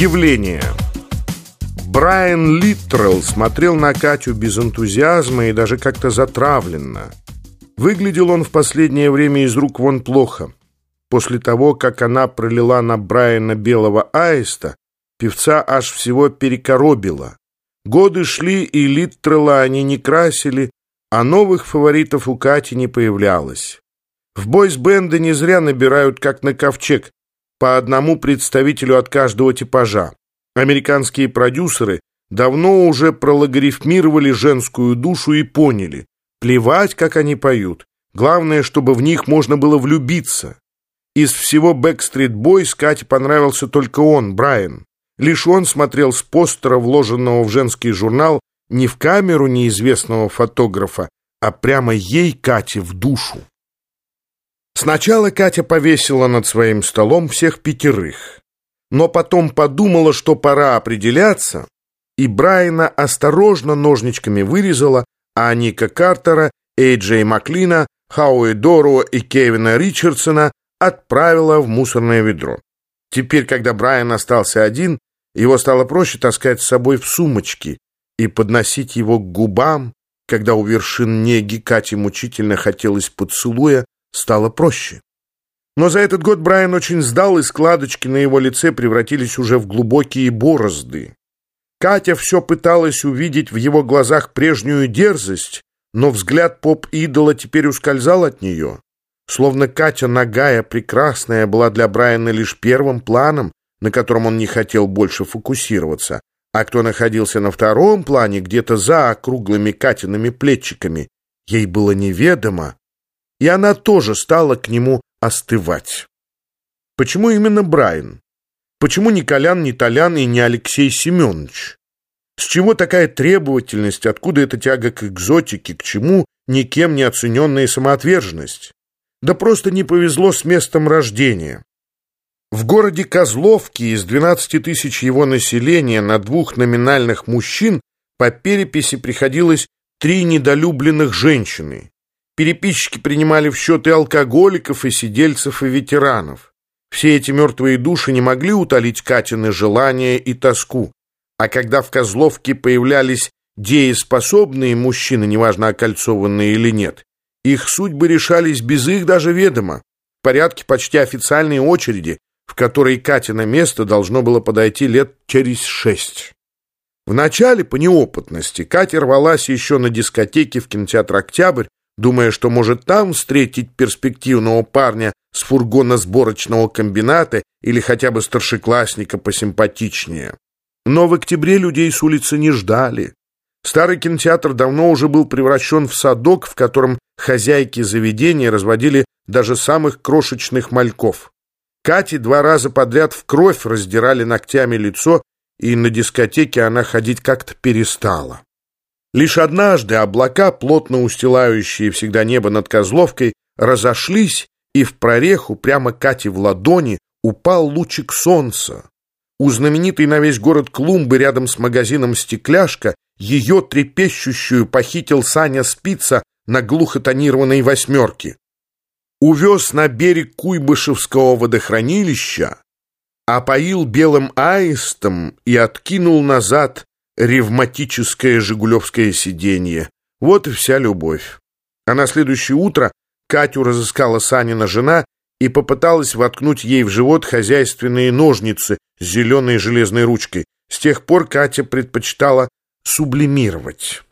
Явление Брайан Литтрелл смотрел на Катю без энтузиазма и даже как-то затравленно. Выглядел он в последнее время из рук вон плохо. После того, как она пролила на Брайана белого аиста, певца аж всего перекоробило. Годы шли, и Литтрелла они не красили, а новых фаворитов у Кати не появлялось. В бойс-бенды не зря набирают, как на ковчег, по одному представителю от каждого типажа. Американские продюсеры давно уже прологарифмировали женскую душу и поняли, плевать, как они поют, главное, чтобы в них можно было влюбиться. Из всего Backstreet Boys Кате понравился только он, Брайан. Лишь он смотрел с постера, вложенного в женский журнал, не в камеру неизвестного фотографа, а прямо ей, Кате, в душу. Сначала Катя повесила над своим столом всех пятерых, но потом подумала, что пора определяться, и Брайана осторожно ножничками вырезала, а Ника Картера, Эйджей Маклина, Хауи Дору и Кевина Ричардсона отправила в мусорное ведро. Теперь, когда Брайан остался один, его стало проще таскать с собой в сумочки и подносить его к губам, когда у вершин неги Кате мучительно хотелось поцелуя, стало проще. Но за этот год Брайан очень сдал, и складочки на его лице превратились уже в глубокие борозды. Катя все пыталась увидеть в его глазах прежнюю дерзость, но взгляд поп-идола теперь ускользал от нее. Словно Катя нагая, прекрасная, была для Брайана лишь первым планом, на котором он не хотел больше фокусироваться, а кто находился на втором плане, где-то за округлыми Катиными плечиками, ей было неведомо, и она тоже стала к нему остывать. Почему именно Брайан? Почему не Колян, не Толян и не Алексей Семенович? С чего такая требовательность, откуда эта тяга к экзотике, к чему никем не оцененная самоотверженность? Да просто не повезло с местом рождения. В городе Козловки из 12 тысяч его населения на двух номинальных мужчин по переписи приходилось три недолюбленных женщины. Переписчики принимали в счет и алкоголиков, и сидельцев, и ветеранов. Все эти мертвые души не могли утолить Катины желания и тоску. А когда в Козловке появлялись дееспособные мужчины, неважно, окольцованные или нет, их судьбы решались без их даже ведома, в порядке почти официальной очереди, в которой Катя на место должно было подойти лет через шесть. Вначале, по неопытности, Катя рвалась еще на дискотеке в кинотеатр «Октябрь», думая, что может там встретить перспективного парня с фургона сборочного комбината или хотя бы старшеклассника посимпатичнее. Но в октябре людей с улицы не ждали. Старый кинотеатр давно уже был превращен в садок, в котором хозяйки заведения разводили даже самых крошечных мальков. Кате два раза подряд в кровь раздирали ногтями лицо, и на дискотеке она ходить как-то перестала. Лишь однажды облака, плотно устилающие всегда небо над Козловкой, разошлись, и в прореху прямо Кате в ладони упал лучик солнца. У знаменитой на весь город клумбы рядом с магазином «Стекляшка» ее трепещущую похитил Саня Спица на глухо тонированной восьмерке увез на берег Куйбышевского водохранилища, опоил белым аистом и откинул назад ревматическое жигулевское сиденье. Вот и вся любовь. А на следующее утро Катю разыскала Санина жена и попыталась воткнуть ей в живот хозяйственные ножницы с зеленой железной ручкой. С тех пор Катя предпочитала сублимировать.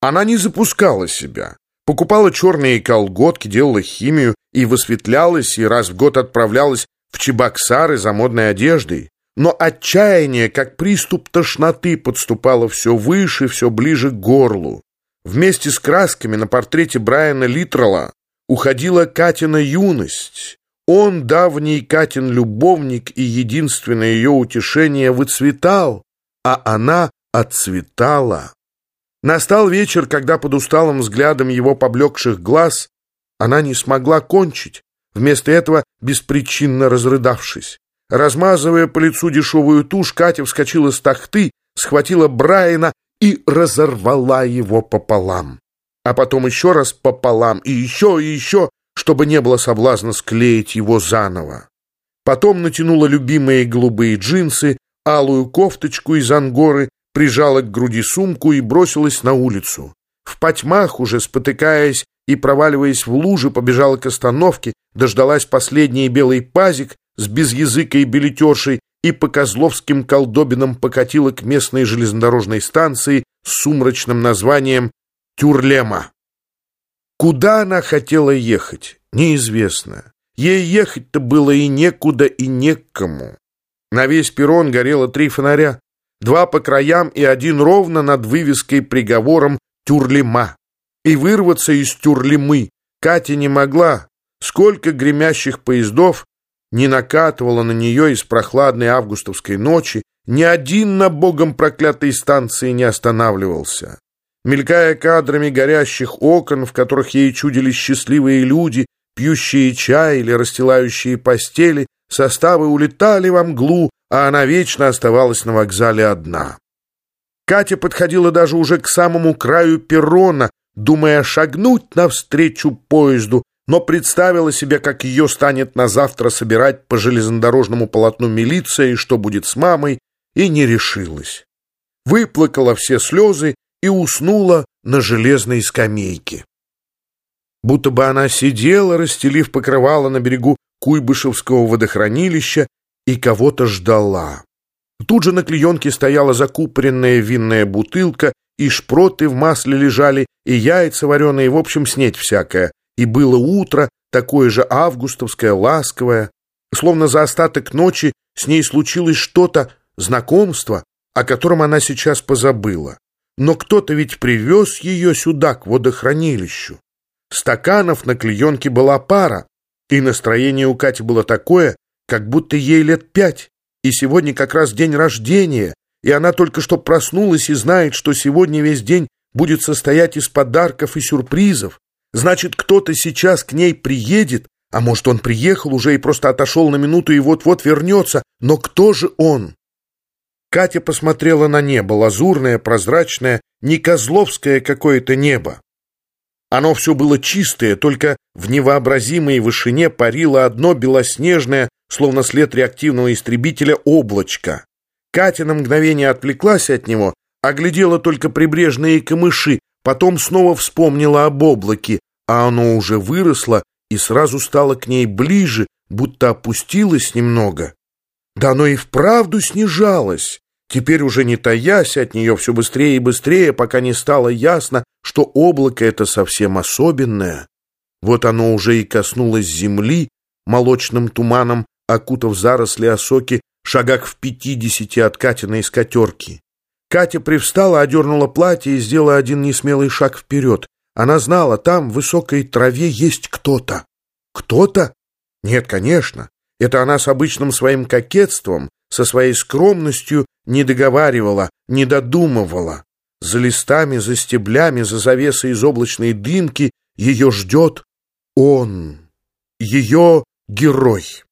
Она не запускала себя. Покупала черные колготки, делала химию и высветлялась, и раз в год отправлялась в Чебоксары за модной одеждой. Но отчаяние, как приступ тошноты, подступало все выше, все ближе к горлу. Вместе с красками на портрете Брайана Литрелла уходила Катина юность. Он, давний Катин любовник и единственное ее утешение, выцветал, а она отцветала. Настал вечер, когда под усталым взглядом его поблекших глаз она не смогла кончить, вместо этого беспричинно разрыдавшись. Размазывая по лицу дешевую тушь, Катя вскочила с тахты, схватила Брайана и разорвала его пополам. А потом еще раз пополам, и еще, и еще, чтобы не было соблазна склеить его заново. Потом натянула любимые голубые джинсы, алую кофточку из ангоры, прижала к груди сумку и бросилась на улицу. В потьмах, уже спотыкаясь и проваливаясь в лужи, побежала к остановке, дождалась последний белый пазик с безязыкой билетершей и по Козловским колдобинам покатила к местной железнодорожной станции с сумрачным названием Тюрлема. Куда она хотела ехать, неизвестно. Ей ехать-то было и некуда, и некому. На весь перрон горело три фонаря, два по краям и один ровно над вывеской приговором «Тюрлема». И вырваться из Тюрлемы Катя не могла. Сколько гремящих поездов не накатывало на нее из прохладной августовской ночи, ни один на богом проклятой станции не останавливался. Мелькая кадрами горящих окон, в которых ей чудились счастливые люди, пьющие чай или расстилающие постели, составы улетали во мглу, а она вечно оставалась на вокзале одна. Катя подходила даже уже к самому краю перрона, думая шагнуть навстречу поезду, но представила себе, как ее станет на завтра собирать по железнодорожному полотну милиция и что будет с мамой, и не решилась. Выплакала все слезы и уснула на железной скамейке. Будто бы она сидела, расстелив покрывало на берегу Куйбышевского водохранилища и кого-то ждала. Тут же на клеенке стояла закупоренная винная бутылка, и шпроты в масле лежали, и яйца вареные, в общем, снеть всякое. И было утро, такое же августовское, ласковое. Словно за остаток ночи с ней случилось что-то, знакомство, о котором она сейчас позабыла. Но кто-то ведь привез ее сюда, к водохранилищу. Стаканов на клеенке была пара, и настроение у Кати было такое, как будто ей лет пять, и сегодня как раз день рождения, и она только что проснулась и знает, что сегодня весь день будет состоять из подарков и сюрпризов. Значит, кто-то сейчас к ней приедет, а может, он приехал уже и просто отошел на минуту и вот-вот вернется. Но кто же он? Катя посмотрела на небо, лазурное, прозрачное, не козловское какое-то небо. Оно все было чистое, только в невообразимой вышине парило одно белоснежное, словно след реактивного истребителя, облачко. Катя на мгновение отвлеклась от него, оглядела только прибрежные камыши, потом снова вспомнила об облаке, а оно уже выросло и сразу стало к ней ближе, будто опустилось немного. Да оно и вправду снижалось. Теперь уже не таясь от нее все быстрее и быстрее, пока не стало ясно, что облако это совсем особенное. Вот оно уже и коснулось земли, молочным туманом окутав заросли осоки шагах в пятидесяти от Катиной скатерки. Катя привстала, одернула платье и сделала один несмелый шаг вперед. Она знала, там, в высокой траве, есть кто-то. Кто-то? Нет, конечно. Это она с обычным своим кокетством, со своей скромностью не договаривала, не додумывала. За листами, за стеблями, за завесой из облачной дымки ее ждет он, ее герой.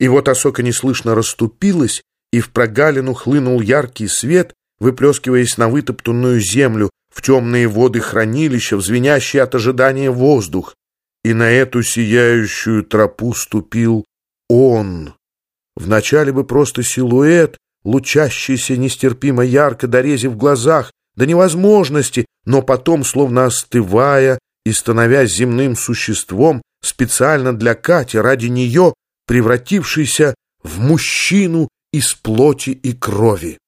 И вот осока неслышно расступилась, и в прогалину хлынул яркий свет, выплескиваясь на вытоптанную землю, в темные воды хранилища, в звенящий от ожидания воздух. И на эту сияющую тропу ступил он. Вначале бы просто силуэт, лучащийся нестерпимо ярко, дорезив в глазах, до невозможности, но потом, словно остывая и становясь земным существом, специально для Кати, ради нее, превратившийся в мужчину из плоти и крови.